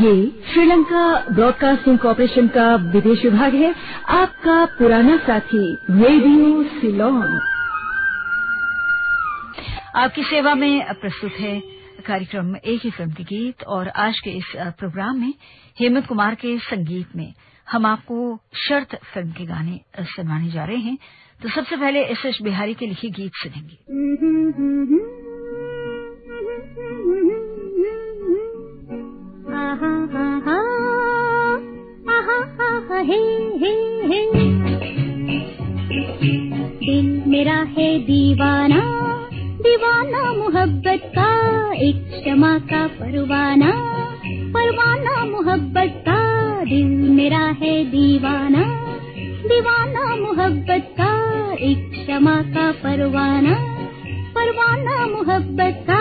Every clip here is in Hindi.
ये श्रीलंका ब्रॉडकास्टिंग कॉरपोरेशन का विदेश विभाग है। आपका पुराना साथी रेडियो सिलोन आपकी सेवा में प्रस्तुत है कार्यक्रम एक ही फ़िल्म के गीत और आज के इस प्रोग्राम में हेमंत कुमार के संगीत में हम आपको शर्त फ़िल्म के गाने सुनवाने जा रहे हैं। तो सबसे पहले एस एस बिहारी के लिखे गीत सुनेंगे। मेरा है दीवाना दीवाना मोहब्बत का एक क्षमा का परवाना परवाना मोहब्बत का मेरा है दीवाना दीवाना मोहब्बत का एक क्षमा का परवाना परवाना मोहब्बत का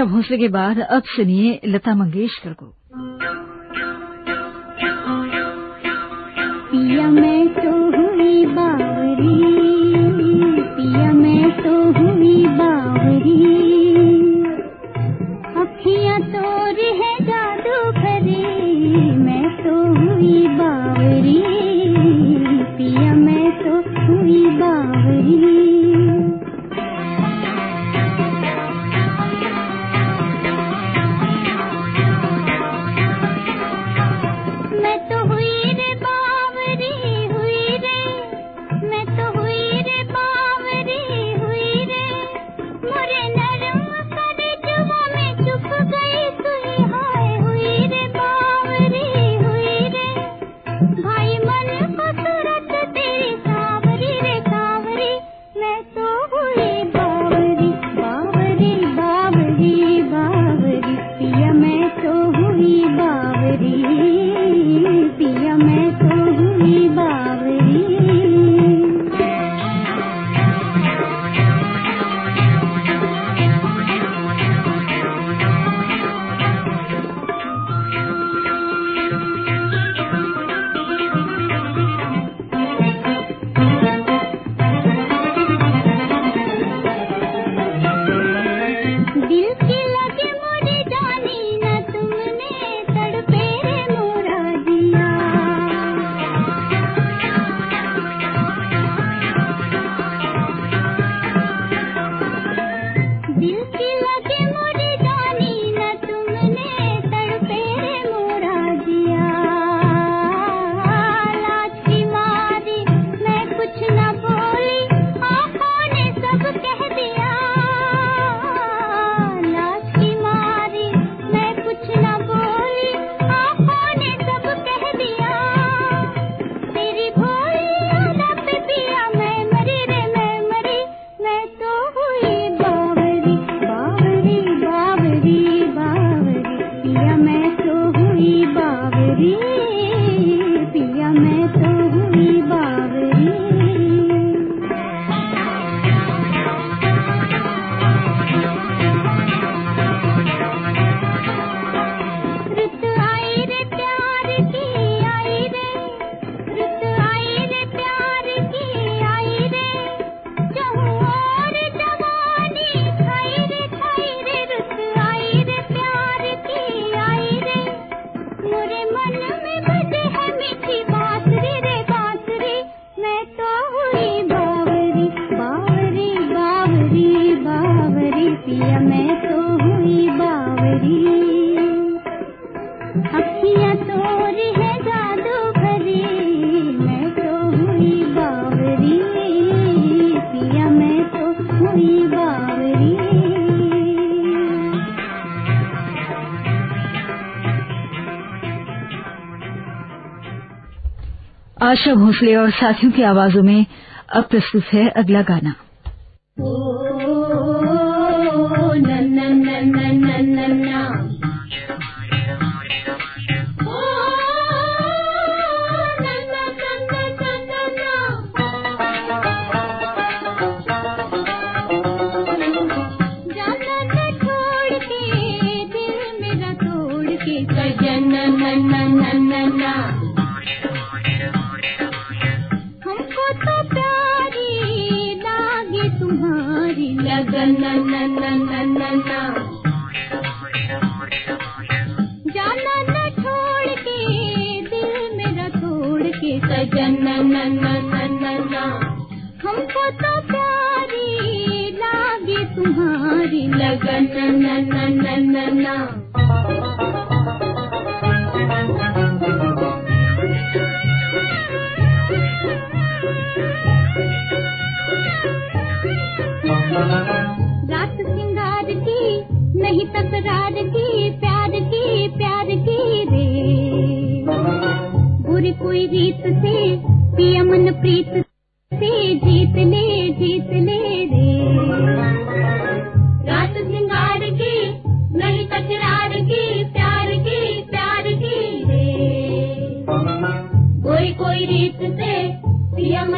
आशा भोसले के बाद अब सुनिए लता मंगेशकर को। पिया मैं आशा भोसले और साथियों की आवाजों में अब प्रस्तुत है अगला गाना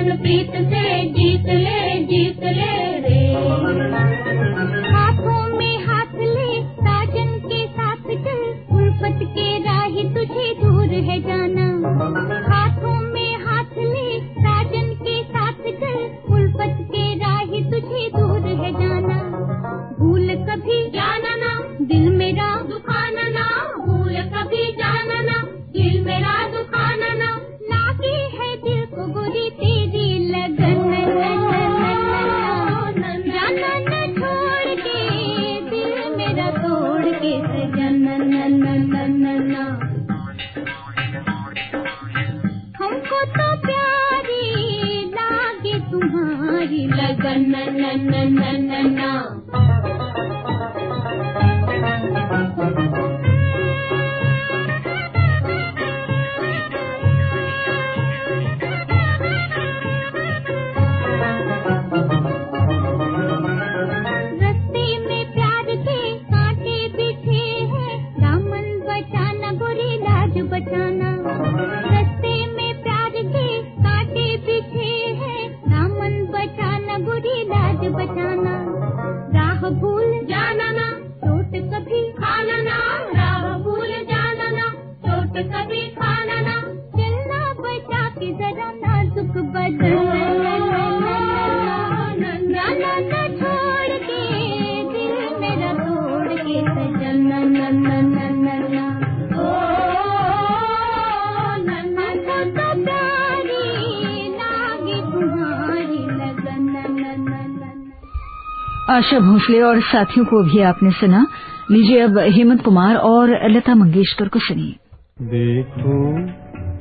wanna beat the na na na na. Asha Bhosle और साथियों को भी आपने सुना। लीजिए अब हेमंत कुमार और लता मंगेशकर को सुनिए। देखो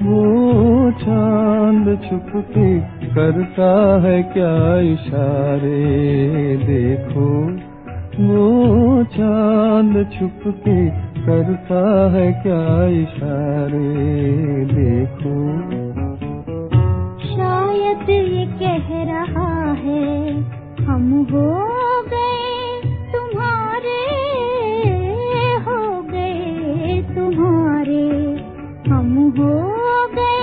वो चाँद छुप के करता है क्या इशारे? देखो वो चाँद छुप के करता है क्या इशारे? देखो। शायद ये कह रहा है हम हो गए तुम्हारे हो गए तुम्हारे हम हो गए।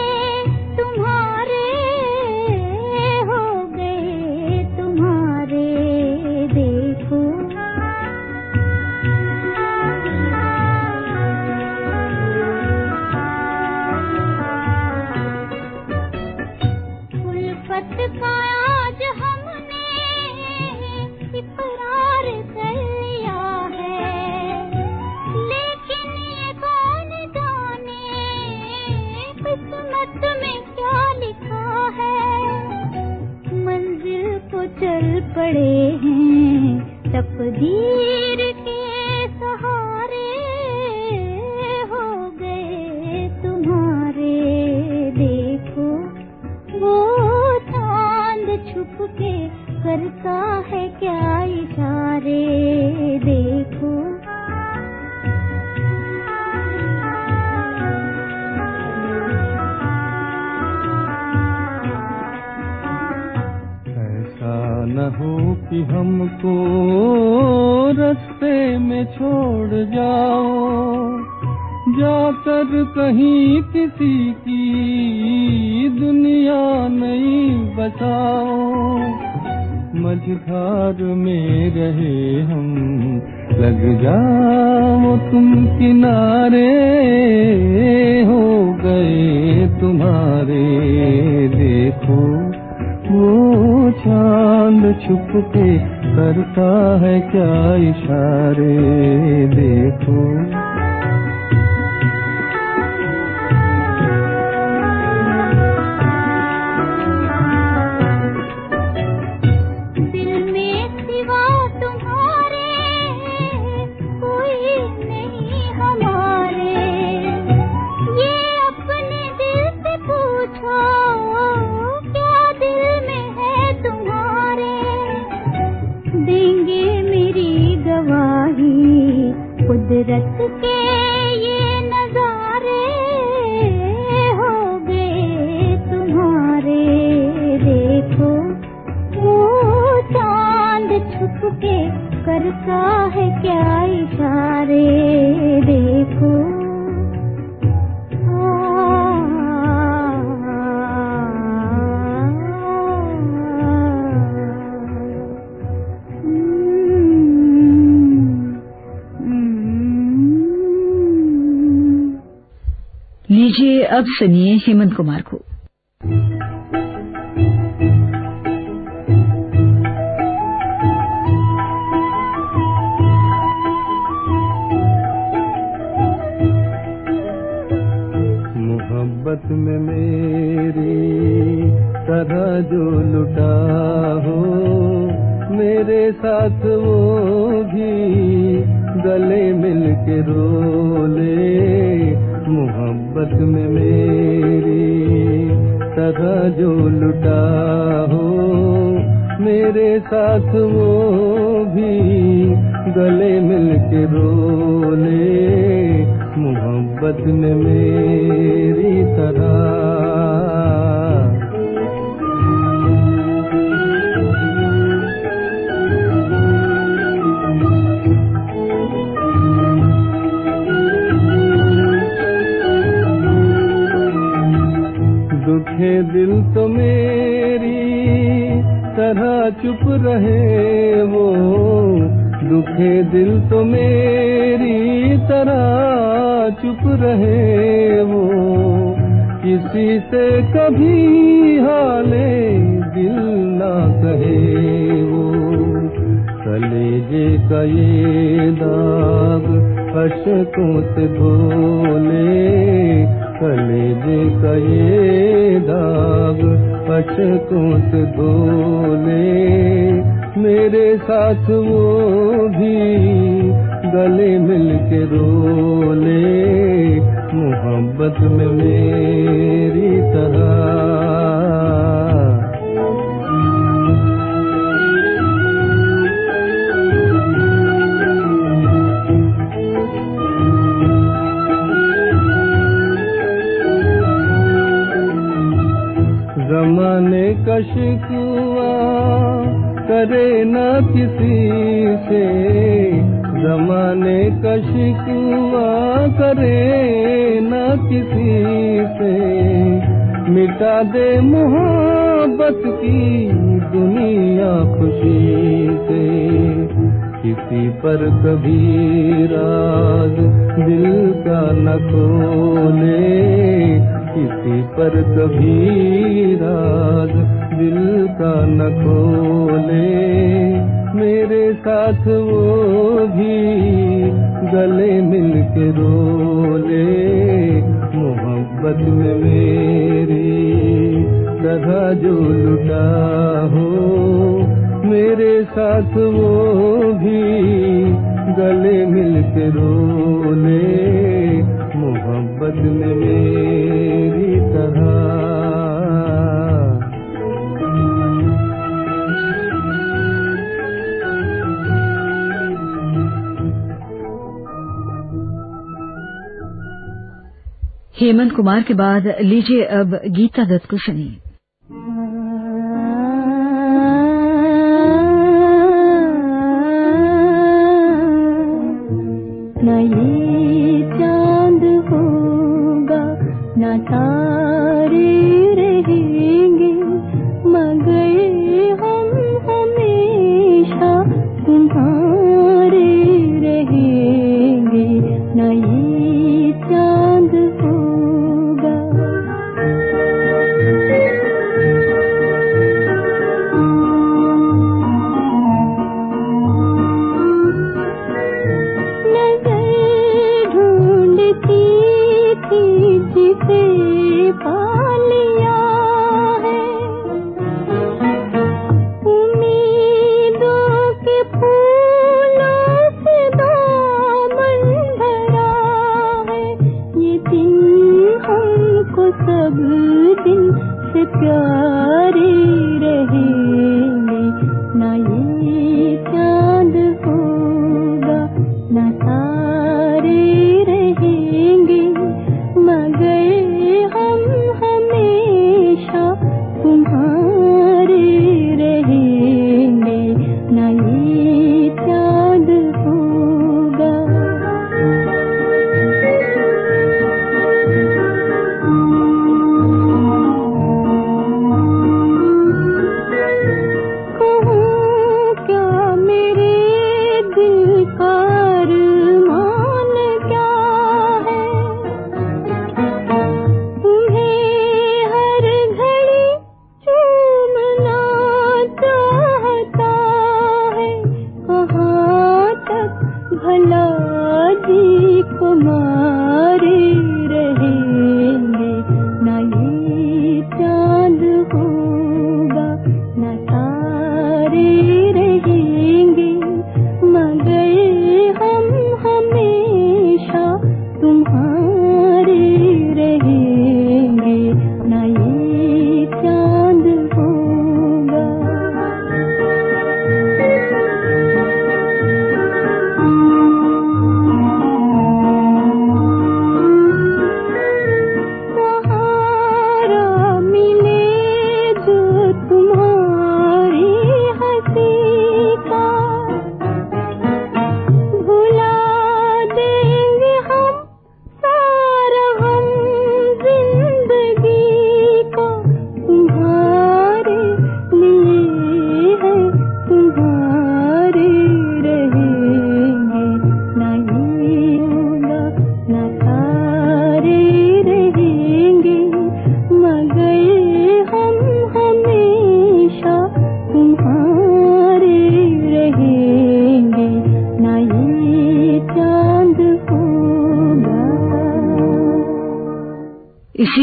जाओ, जाकर कहीं किसी की दुनिया नहीं बचाओ। मझधार में रहे हम, लग जाओ तुम किनारे, हो गए तुम्हारे, देखो। वो चाँद छुप के करता है क्या इशारे देखो। देंगे मेरी गवाही। कुदरत के अब सुनिए हेमंत कुमार को। मोहब्बत में मेरी तरह जो लुटा हो, मेरे साथ वो भी गले मिल के रोले मोहब्बत में मेरी तरह जो लुटा हो, मेरे साथ वो भी गले मिल के रोले मोहब्बत में मेरी तरह दुखे दिल तो मेरी, तरह चुप रहे वो दुखे दिल तो मेरी, तरह चुप रहे वो किसी से कभी हाले दिल ना कहे वो। कलेजे का ये दाग, अशकों से धोले। कलेजे का ये दाग, अशकों से धोले। मेरे साथ वो भी गले मिल के रोले। मोहब्बत में मेरी तरह जमाने कुआ करे न किसी से। जमाने कश कुआ करे न किसी से। मिटा दे मोहब्बत की दुनिया खुशी से। किसी पर कभी राज दिल का न खोले। किसी पर कभी राज दिल का न खोले। मेरे साथ वो भी गले मिल के रोले। मोहब्बत में मेरी तरह जो लुटा हो। मेरे साथ वो भी गले मिल के रोले मोहब्बत में मेरी तरह। हेमंत कुमार के बाद लीजिए अब गीता दत्त को सुनिए।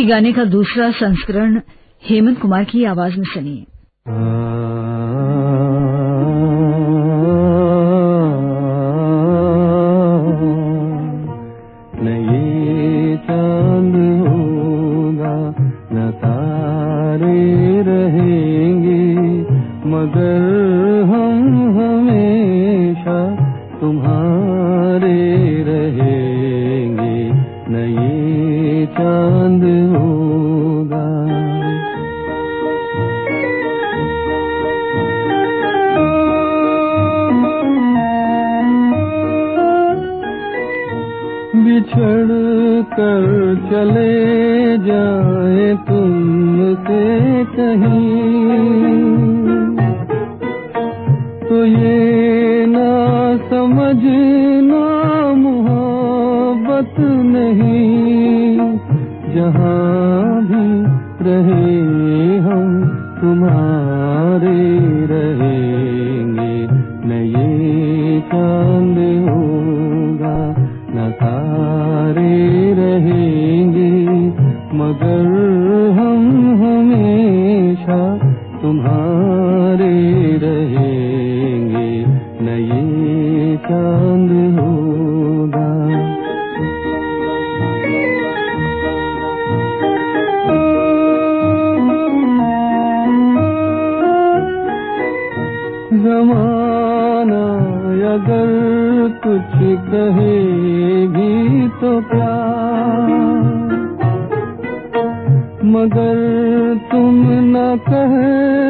इसी गाने का दूसरा संस्करण हेमंत कुमार की आवाज़ में सुनिए। मगर हम हमेशा तुम्हारा कहेगी तो प्यार। मगर तुम न कहे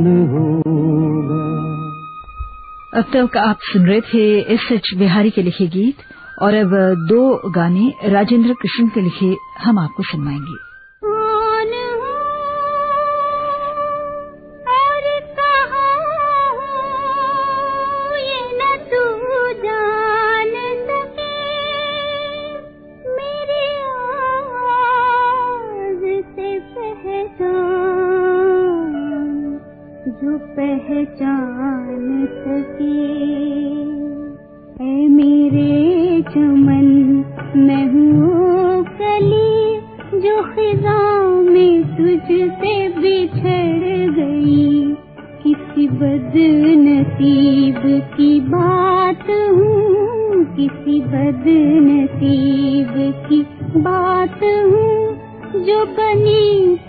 होगा। अब तक आप सुन रहे थे एस एच बिहारी के लिखे गीत और अब दो गाने राजेंद्र कृष्ण के लिखे हम आपको सुनवाएँगे।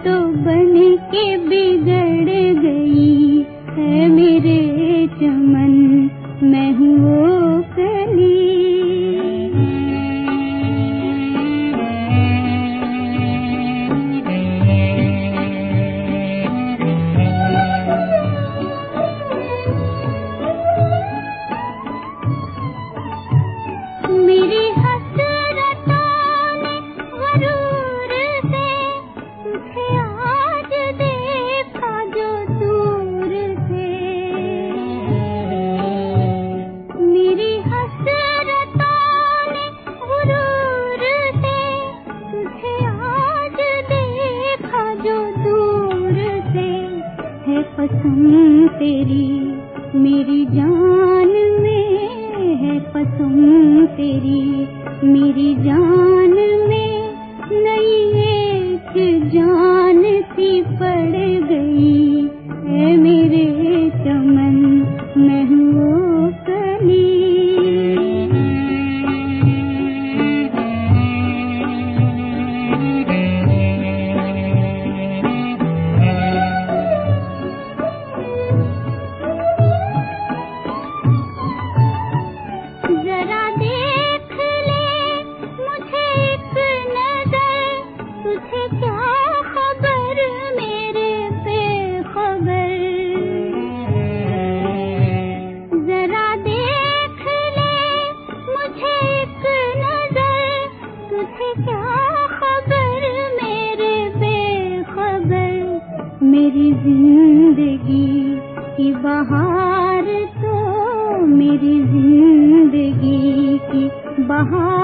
तो बन के बिगड़ गई है मेरे चमन। ज्ञान में नई एक जान सी पड़ गई। वहाँ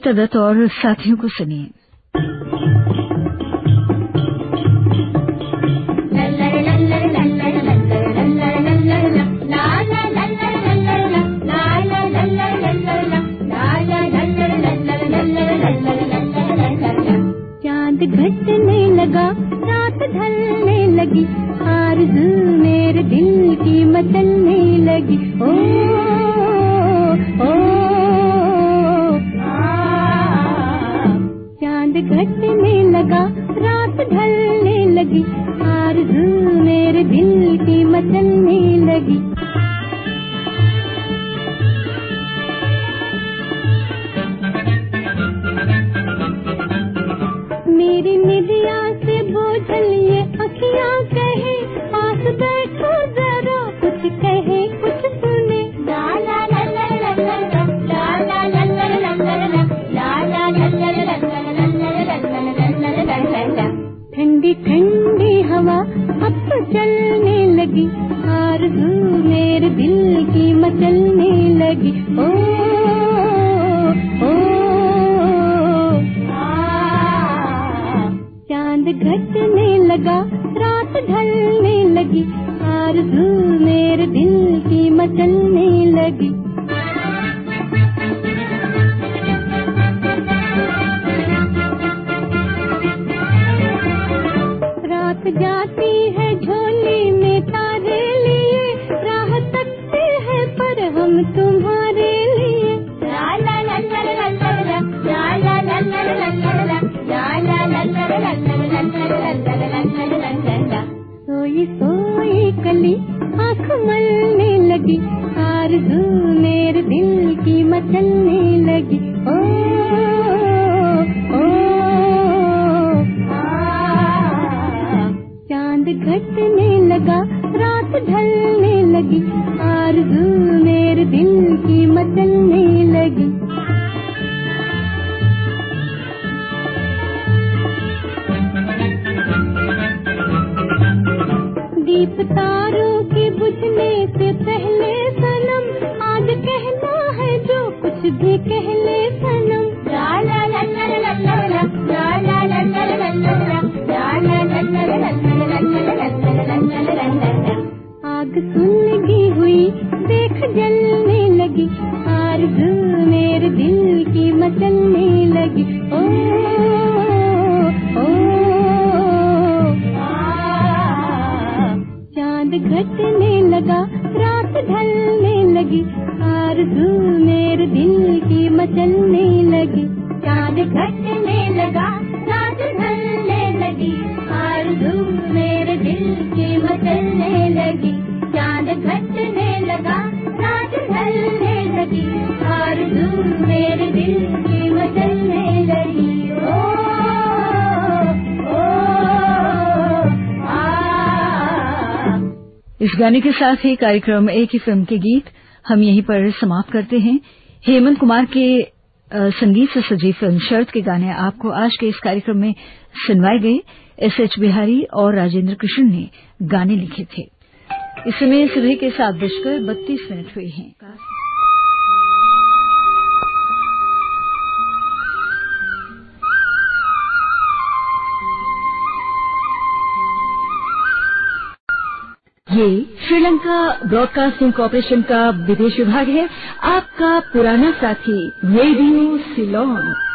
गीता दत्त और साथियों को सुनिए घटने लगा, रात ढलने लगी आरज़ू मेरे दिल की मचलने लगी। ओ लगा रात ढलने लगी। ढलने लगी आरज़ू लगी। चाँद घटने लगा रात ढलने लगी। और दूर मेरे दिल की मचलने लगी। ओ, इस गाने के साथ ही कार्यक्रम एक ही फ़िल्म के गीत हम यहीं पर समाप्त करते हैं। हेमंत कुमार के संगीत से सजी फ़िल्म शर्त के गाने आपको आज के इस कार्यक्रम में सुनवाए गए। एस एच बिहारी और राजेंद्र कृष्ण ने गाने लिखे थे। इस समय सुबह के सात बजकर बत्तीस मिनट हुए हैं। ये श्रीलंका ब्रॉडकास्टिंग कॉरपोरेशन का विदेश विभाग है। आपका पुराना साथी रेडियो सिलोन।